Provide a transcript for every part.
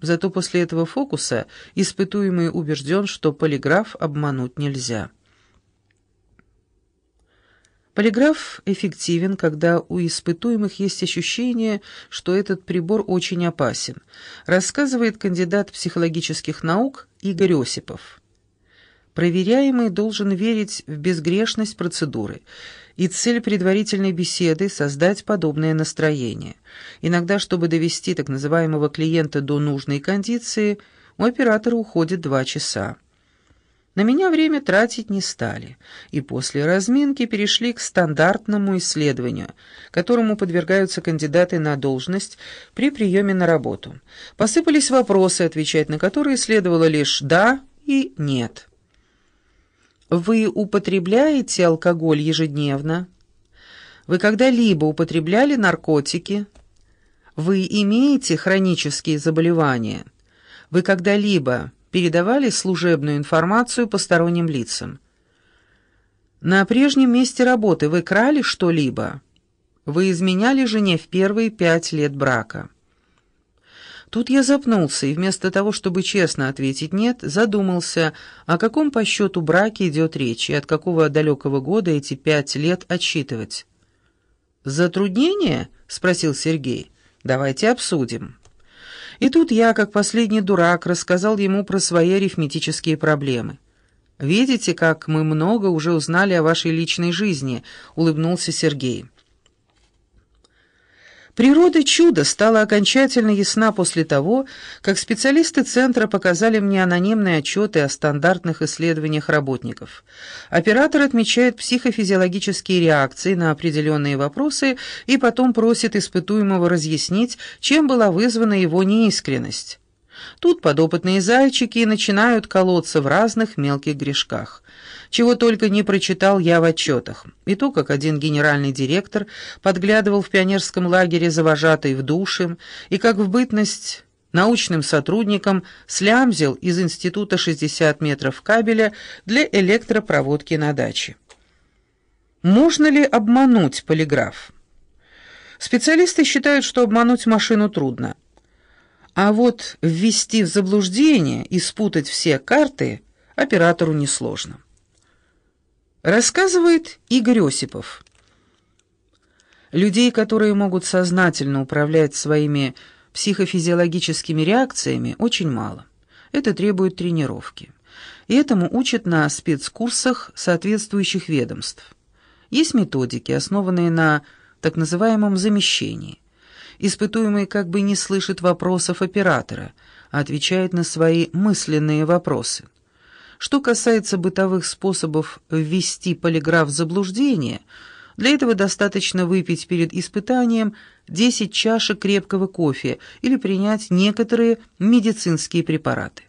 Зато после этого фокуса испытуемый убежден, что полиграф обмануть нельзя. Полиграф эффективен, когда у испытуемых есть ощущение, что этот прибор очень опасен, рассказывает кандидат психологических наук Игорь Осипов. Проверяемый должен верить в безгрешность процедуры, и цель предварительной беседы – создать подобное настроение. Иногда, чтобы довести так называемого клиента до нужной кондиции, у оператора уходит два часа. На меня время тратить не стали, и после разминки перешли к стандартному исследованию, которому подвергаются кандидаты на должность при приеме на работу. Посыпались вопросы, отвечать на которые следовало лишь «да» и «нет». Вы употребляете алкоголь ежедневно? Вы когда-либо употребляли наркотики? Вы имеете хронические заболевания? Вы когда-либо передавали служебную информацию посторонним лицам? На прежнем месте работы вы крали что-либо? Вы изменяли жене в первые пять лет брака? Тут я запнулся и вместо того, чтобы честно ответить «нет», задумался, о каком по счету браке идет речь и от какого далекого года эти пять лет отсчитывать. «Затруднение?» — спросил Сергей. «Давайте обсудим». И тут я, как последний дурак, рассказал ему про свои арифметические проблемы. «Видите, как мы много уже узнали о вашей личной жизни», — улыбнулся Сергей. Природа чуда стала окончательно ясна после того, как специалисты Центра показали мне анонимные отчеты о стандартных исследованиях работников. Оператор отмечает психофизиологические реакции на определенные вопросы и потом просит испытуемого разъяснить, чем была вызвана его неискренность. Тут подопытные зайчики начинают колоться в разных мелких грешках. Чего только не прочитал я в отчетах. И то, как один генеральный директор подглядывал в пионерском лагере за вожатой в душе, и как в бытность научным сотрудником слямзил из института 60 метров кабеля для электропроводки на даче. Можно ли обмануть полиграф? Специалисты считают, что обмануть машину трудно. А вот ввести в заблуждение и спутать все карты оператору несложно. Рассказывает Игорь Осипов. Людей, которые могут сознательно управлять своими психофизиологическими реакциями, очень мало. Это требует тренировки. И этому учат на спецкурсах соответствующих ведомств. Есть методики, основанные на так называемом замещении. Испытуемый как бы не слышит вопросов оператора, а отвечает на свои мысленные вопросы. Что касается бытовых способов ввести полиграф в заблуждение, для этого достаточно выпить перед испытанием 10 чашек крепкого кофе или принять некоторые медицинские препараты.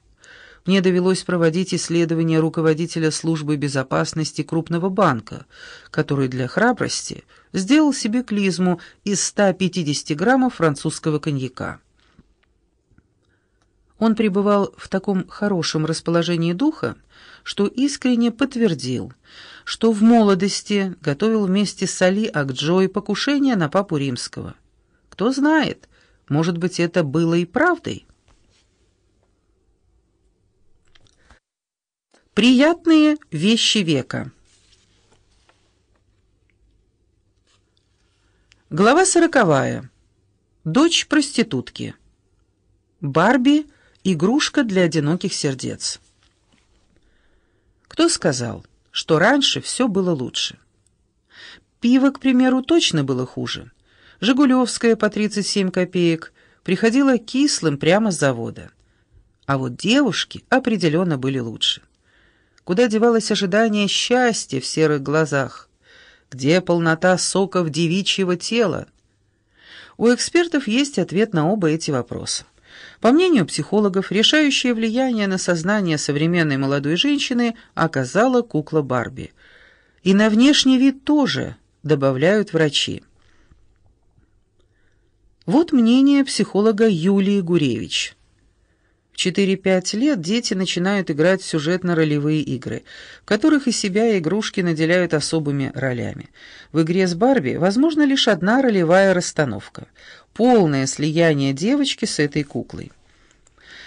Мне довелось проводить исследование руководителя службы безопасности крупного банка, который для храбрости сделал себе клизму из 150 граммов французского коньяка. Он пребывал в таком хорошем расположении духа, что искренне подтвердил, что в молодости готовил вместе с Али Акджой покушение на папу римского. Кто знает, может быть, это было и правдой. Приятные вещи века. Глава сороковая. Дочь проститутки. Барби – игрушка для одиноких сердец. Кто сказал, что раньше все было лучше? Пиво, к примеру, точно было хуже. Жигулевская по 37 копеек приходила кислым прямо с завода. А вот девушки определенно были лучше. Куда девалось ожидание счастья в серых глазах? Где полнота соков девичьего тела? У экспертов есть ответ на оба эти вопроса. По мнению психологов, решающее влияние на сознание современной молодой женщины оказала кукла Барби. И на внешний вид тоже, добавляют врачи. Вот мнение психолога Юлии Гуревич. 4-5 лет дети начинают играть сюжетно-ролевые игры, в которых из себя игрушки наделяют особыми ролями. В игре с Барби возможна лишь одна ролевая расстановка – полное слияние девочки с этой куклой.